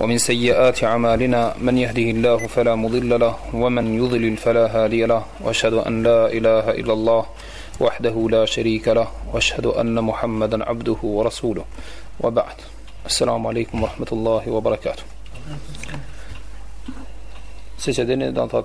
ومن سيئات أعمالنا من يهده الله فلا مضل له ومن يضلل فلا هادي له وأشهد أن لا إله إلا الله وحده لا شريك له وأشهد أن محمدا عبده ورسوله وبعد السلام عليكم ورحمة الله وبركاته سيسدني دانتات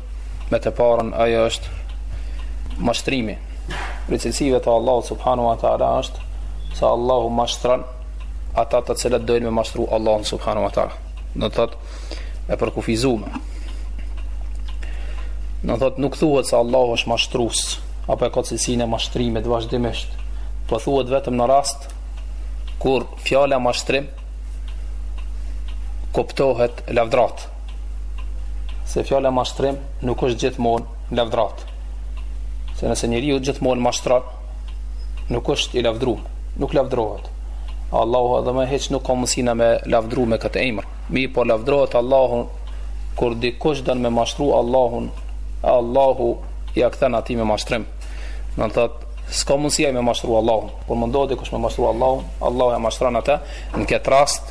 Me të parën ajo është mashtrimi. Prej cilësive të Allahut subhanahu wa taala është se Allahu mashtron ata të cilët dojnë me mashtru Allahun subhanahu wa taala. Do të thotë e përkufizume. Do thotë nuk thuhet se Allahu është mashtrues apo e ka cilësinë e mashtrimit vazhdimisht. Po thuhet vetëm në rast kur fjala mashtrim kuptohet lavdrat. se fjala mashtrim nuk është gjithmonë lavdrat. Se nëse njeriu gjithmonë mashtron, nuk është i lavdruar, nuk lavdrohet. Allahu edhe më hiç nuk ka mësi na me lavdru me këtë emër. Mirëpo lavdrohet Allahu kur dikush don me mashtru Allahun, Allahu ja kthen atij me mashtrim. Do të thotë s'ka mundësi ai me mashtru Allahun. Kur don dikush me mashtru Allahun, Allahu e mashtron atë në këtë rast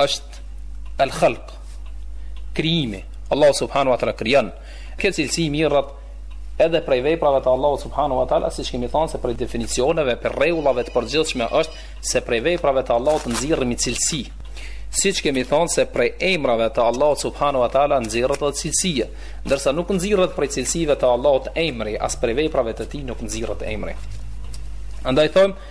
është el khalq krijimi Allahu subhanahu wa taala krijon kjo cilësi mirret edhe prej veprave të Allahut subhanahu wa taala siç kemi thënë se prej definicioneve prej rregullave të përgjithshme është se prej veprave të Allahut nxirrim i cilësi siç kemi thënë se prej emrave të Allahut subhanahu wa taala nxirret edhe cilësia ndërsa nuk nxirret prej cilësive të Allahut emri as prej veprave të tij nuk nxirret emri andaj thonë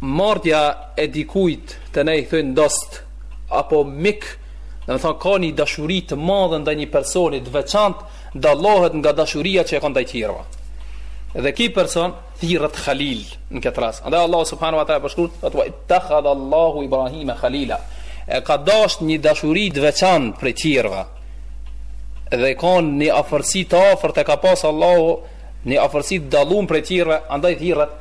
marrja e dikujt te ne i thonë dost apo mik, do me thonë ka një dashuri të madhe ndaj një personi të veçantë, dallohet nga dashuria që e ka ndaj tjerëve. Dhe ky person thirret Khalil në këtë rast. Andaj Allahu subhanahu wa taala përshkruan se wa ittakhadha Allahu Ibrahim Khalila. E ka dash një dashuri të veçantë prej të tjerëve. Dhe kanë një afërsi të afërt e ka pas Allahu një afërsi të dallume prej tjerëve, andaj thirret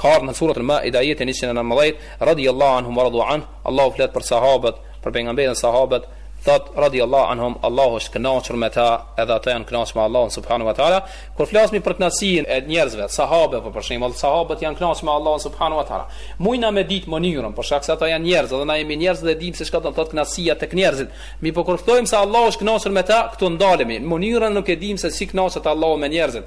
Ka ardhur në Surat Al-Maida ajeti njëqind e nëntëmbëdhjetë, Radijallahu anhum wa radu anh, Allahu flet për sahabët, për pejgamberin dhe sahabët, thotë Radijallahu anhum, Allahu është kënaqur me ta, edhe ata janë kënaqur me Allahun subhanahu wa taala. Kur flasim për kënaqësinë e njerëzve, sahabëve po për shembull, sahabët janë kënaqur me Allahun subhanahu wa taala. Mujna me ditë mënyrën, për shkak se ata janë njerëz dhe na jemi njerëz dhe dimë se çka do të thotë kënaqësia tek njerëzit. Mirëpo kur thojmë se Allahu është kënaqur me ta, këtu ndalemi. Mënyrën nuk e dimë se si kënaqet Allahu me njerëzit.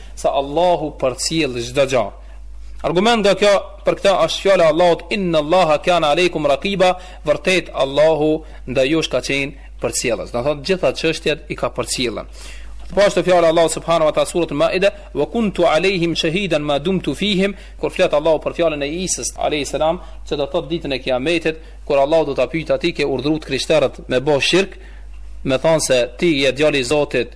se Allahu përcjell çdo gjë. Argument nga Kurani për këtë është fjala e Allahut inna Allaha kana alejkum raqiba, vërtet Allahu ndaj jush ka qenë përcjellës. Do thotë gjitha çështjet i ka përcjellën. Po ashtu fjala e Allahut subhanahu wa taala sura al-Maida, "Wa kuntu alejhim shahidan ma dumtu fihim", kur flet Allahu për fjalën e Isës alayhis salam, që do thotë ditën e Kiametit, kur Allahu do ta pyet a ti i ke urdhëruar krishterët me bo shirk, me thënë se ti je djali i Zotit,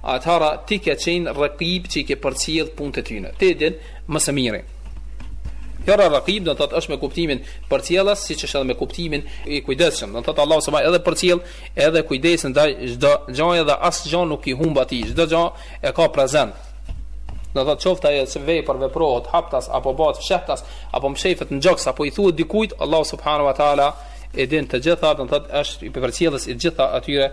Atëhera ti ke qenë rakib që i ke përcjell punët e tyne. Ti e din më së miri. Fjala rakib do të thotë është me kuptimin përcjellës, siç është edhe me kuptimin i kujdesshëm. Do të thotë Allahu subhanahu edhe përcjell, edhe kujdesen ndaj çdo gjëje dhe asgjë nuk i humb atij. Çdo gjë e ka prezent. Do të thotë qoftë ajo se vepër veprohet haptas apo bëhet fshehtas apo mshefet në gjoks apo i thuhet dikujt, Allahu subhanahu wa taala e din të gjitha, do të thotë është i përcjellës i gjitha atyre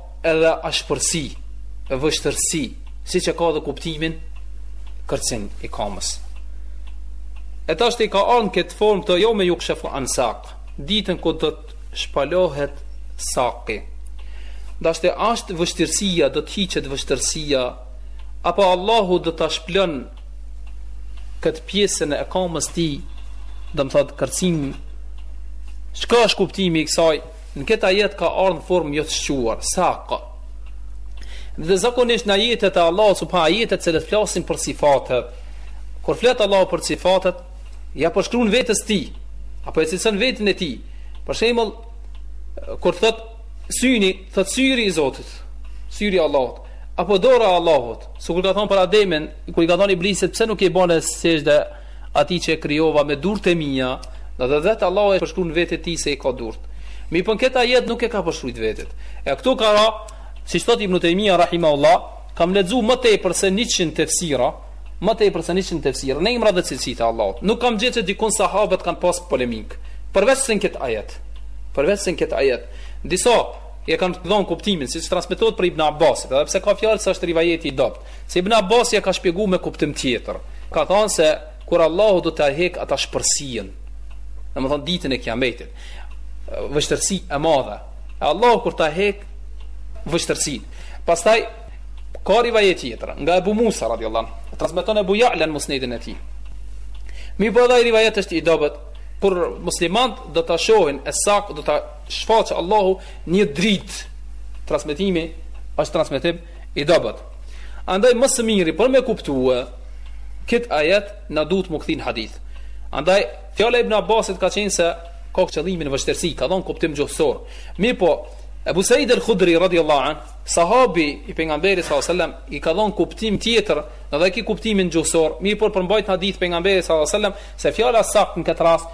edhe ashpërsi, e vështërsi, siç e ka dhe kuptimin, kërcini i kamës. E tashti ka ardh këtë formë kjo jeume jukshefu an sak, ditën kur do të shpalohet saki. Tashti a është vështirësia, do të hiqet vështërsia, apo Allahu do ta shplon këtë pjesën e kamës tij, domethënë kërcin, çka është kuptimi i kësaj, në këtë ajet ka ardhë në formë jo të shquar, sak. Dhe zakonisht në ajetet e Allahut, sepse ajetet të cilat flasin për sifatet, kur flet Allahu për sifatet, ia përshkruan vetes tij, apo e cilëson veten e tij, për shembull, kur thot syni, thot syri i Zotit, syri i Allahut, apo dora e Allahut, sikur ka thonë për Ademin, kur i ka thonë Iblisit, pse nuk i bane sexhde, Atij që e krijova me durtë e mia, dhe vetë Allahu e përshkruan vetes tij se i ka durtë. Mirëpo në këtë ajet nuk e ka përshkrujt vetes. E këtu ka ra, siç thotë Ibn Taymija rahimahullah, kam lexuar më tepër se 100 tefsira, më tepër se 100 tefsira në emrat dhe cilësitë e Allahut. Nuk kam gjetur se dikund sahabët kanë pas polemik, përveç se në këtë ajet. Përveç se në këtë ajet. Disa e kanë dhënë kuptimin, siç transmetohet për Ibn Abbasit, edhe pse ka fjalë se është rivajeti i dobët. Se Ibn Abasi e ka shpjeguar me kuptim tjetër. Ka thënë se kur Allahu do ta heq atë ashpërsinë, domethënë ditën e Kiametit, vështirësi e madhe. E Allahu kur ta heq vështirësin. Pastaj ka rivajet tjetër nga Abu Musa radhiyallahu anhu, transmeton Abu Ya'la në Musnedin e tij. Mirëpo edhe rivajeti është i dobët Kur muslimant do të shohin E sak do të shfaqë Allahu një drit Transmetimi është transmetim I dobët. Andaj më së miri për me kuptue këtë ajet na duhet m'u kthy n'hadith. Andaj fjala e Ibn Abbasit ka qenë se ka qëllimin vështirësi, ka dhënë kuptim gjuhësor. Mirëpo Abu Said al-Khudri radhiyallahu anhu, sahabi i pejgamberit sallallahu alajhi wasallam, i ka dhënë kuptim tjetër, edhe ky kuptimin gjuhësor, mirëpo përmbajt hadithit pejgamberit sallallahu alajhi wasallam se fjala sak në këtë rast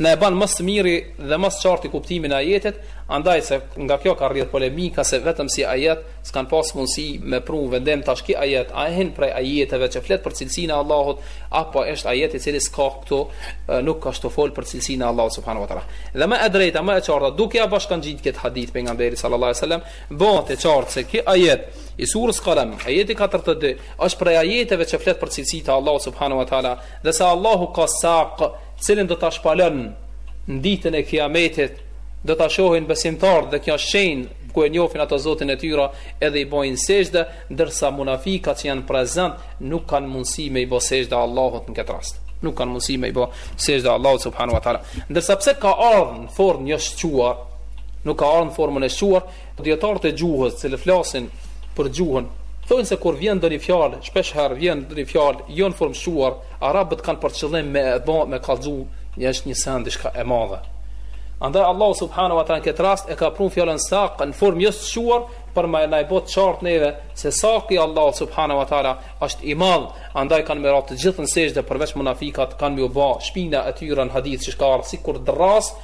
Na e ban më së miri dhe më së qarti kuptimin e ajetit, andaj se nga kjo ka rrjedh polemika se vetëm si ajet s'kanë pas mundësi me pru vendim tash ky ajet a hin prej ajeteve që flet për cilësinë e Allahut apo është ajet i cili s'ka këtu nuk është tu fol për cilësinë e Allahut subhanahu wa taala. Dhe më e drejta, më e qarta, duke ia bashkangjit këtë hadith pejgamberit sallallahu alaihi wasallam, bëhet e qartë se ky ajet i surës Qalam, ajeti 42, është prej ajeteve që flet për cilësitë e Allahut subhanahu wa taala, Dhe se Allahu ka saq, të cilin do ta shpalon në ditën e Kiametit, do ta shohin besimtarët dhe kjo shenjë ku e njohin ata Zotin e tyre, edhe i bëjnë sexhde, ndërsa munafikat që janë prezent nuk kanë mundësi me i bë sexhde Allahut në këtë rast. Nuk kanë mundësi me i bë sexhde Allahut subhanahu wa taala. Ndërsa pse ka ardhur në formë jo shquar, nuk ka ardhur në formën e shquar, Dijetarët e gjuhës, të cilët flasin për gjuhën, thonë se kur vjen ndonjë fjalë, shpesh herë vjen ndonjë fjalë jo në formë shquar, arabët kanë për qëllim me e bë me kallxu që është një send diçka e madhe. Andaj Allahu subhanahu wa taala këtë rast e ka prun fjalën saq në formë jo të shquar për me na e bo t'qartë neve se saqi Allah subhanahu wa taala është i madh andaj kanë me ra të gjithë në sexhde përveç munafikat ka me u bë shpina e tyre në hadith që ka ardhur sikur drrasë